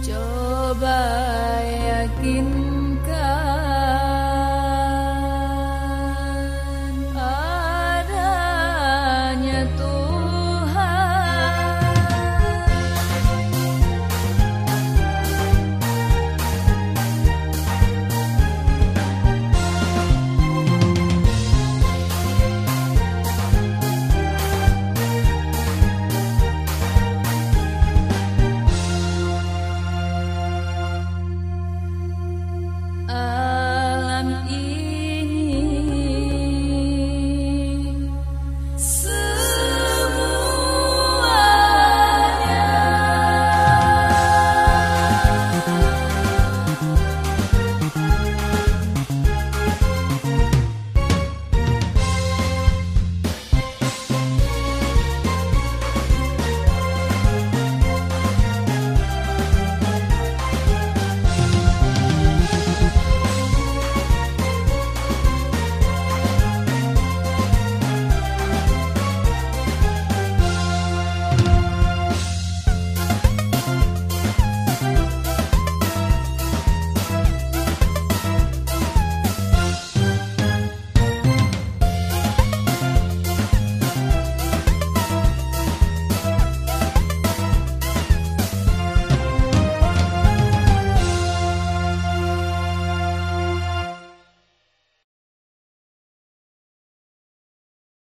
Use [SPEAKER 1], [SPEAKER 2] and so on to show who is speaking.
[SPEAKER 1] Coba yakinkan